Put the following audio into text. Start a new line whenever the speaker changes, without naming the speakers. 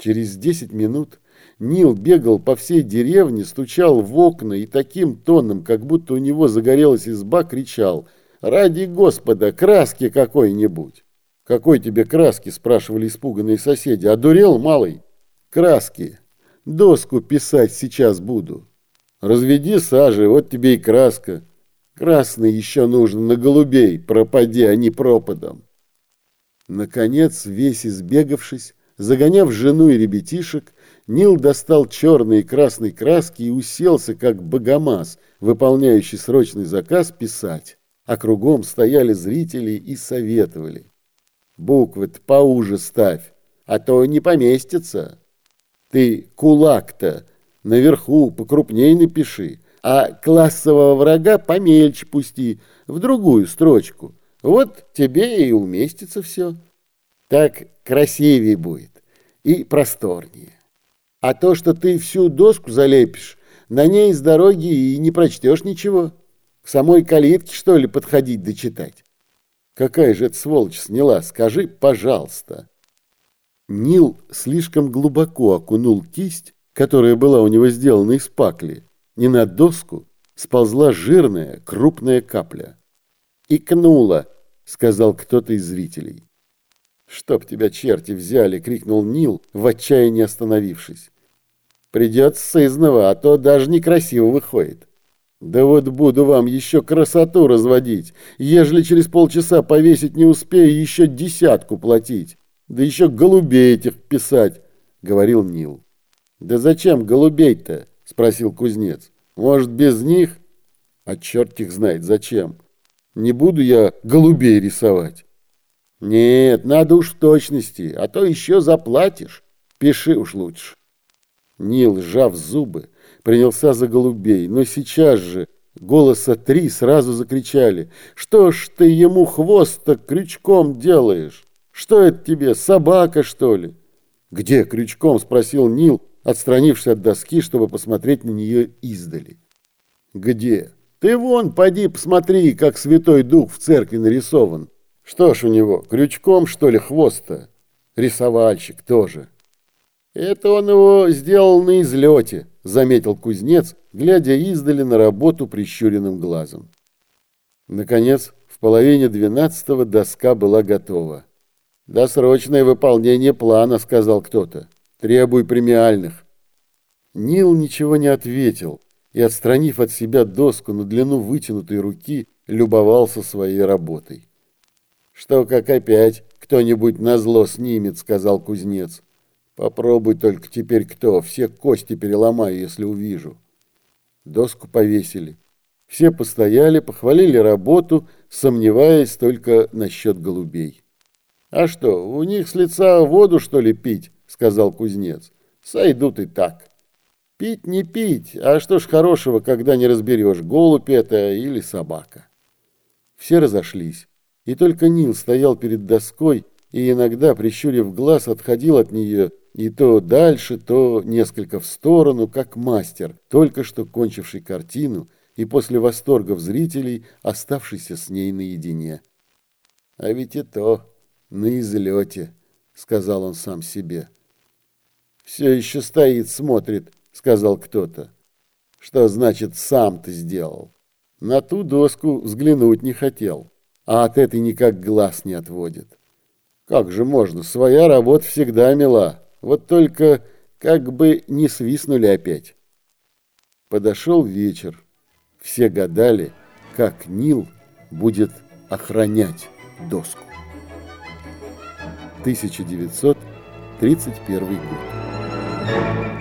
Через десять минут Нил бегал по всей деревне, стучал в окна и таким тоном, как будто у него загорелась изба, кричал «Ради Господа, краски какой-нибудь!» «Какой тебе краски?» – спрашивали испуганные соседи. «Одурел, малый?» «Краски. Доску писать сейчас буду». «Разведи сажи, вот тебе и краска». «Красный еще нужен на голубей, пропади, а не пропадом». Наконец, весь избегавшись, загоняв жену и ребятишек, Нил достал черные и красные краски и уселся, как богомаз, выполняющий срочный заказ, писать. А кругом стояли зрители и советовали. Буквы-то поуже ставь, а то не поместится. Ты кулак-то наверху покрупней напиши, а классового врага помельче пусти, в другую строчку. Вот тебе и уместится все. Так красивее будет и просторнее. А то, что ты всю доску залепишь, на ней с дороги и не прочтешь ничего. К самой калитке, что ли, подходить дочитать? Какая же эта сволочь сняла, скажи, пожалуйста. Нил слишком глубоко окунул кисть, которая была у него сделана из пакли. Не на доску сползла жирная, крупная капля. «Икнула», — сказал кто-то из зрителей. «Чтоб тебя черти взяли!» — крикнул Нил, в отчаянии остановившись. «Придется сызново, а то даже некрасиво выходит». «Да вот буду вам еще красоту разводить, ежели через полчаса повесить не успею, еще десятку платить, да еще голубей этих писать», — говорил Нил. «Да зачем голубей-то?» — спросил кузнец. «Может, без них?» «А черт их знает, зачем. Не буду я голубей рисовать». Нет, надо уж в точности, а то еще заплатишь. Пиши уж лучше. Нил, сжав зубы, принялся за голубей, но сейчас же голоса три сразу закричали. Что ж ты ему хвост-то крючком делаешь? Что это тебе, собака, что ли? Где крючком? Спросил Нил, отстранившись от доски, чтобы посмотреть на нее издали. Где? Ты вон, поди посмотри, как Святой Дух в церкви нарисован. Что ж у него, крючком, что ли, хвост-то? Рисовальщик тоже. Это он его сделал на излете, заметил кузнец, глядя издали на работу прищуренным глазом. Наконец, в половине двенадцатого доска была готова. «Досрочное выполнение плана», — сказал кто-то. «Требуй премиальных». Нил ничего не ответил и, отстранив от себя доску на длину вытянутой руки, любовался своей работой. «Что, как опять кто-нибудь на зло снимет», — сказал кузнец. «Попробуй только теперь кто, все кости переломаю, если увижу». Доску повесили. Все постояли, похвалили работу, сомневаясь только насчет голубей. «А что, у них с лица воду, что ли, пить?» — сказал кузнец. «Сойдут и так». «Пить не пить, а что ж хорошего, когда не разберешь, голубь это или собака». Все разошлись. И только Нил стоял перед доской и иногда, прищурив глаз, отходил от нее и то дальше, то несколько в сторону, как мастер, только что кончивший картину и после восторгов зрителей, оставшийся с ней наедине. «А ведь и то на излете», — сказал он сам себе. «Все еще стоит, смотрит», — сказал кто-то. «Что значит сам ты сделал?» На ту доску взглянуть не хотел а от этой никак глаз не отводит. Как же можно, своя работа всегда мила, вот только как бы не свистнули опять. Подошел вечер, все гадали, как Нил будет охранять доску. 1931 год.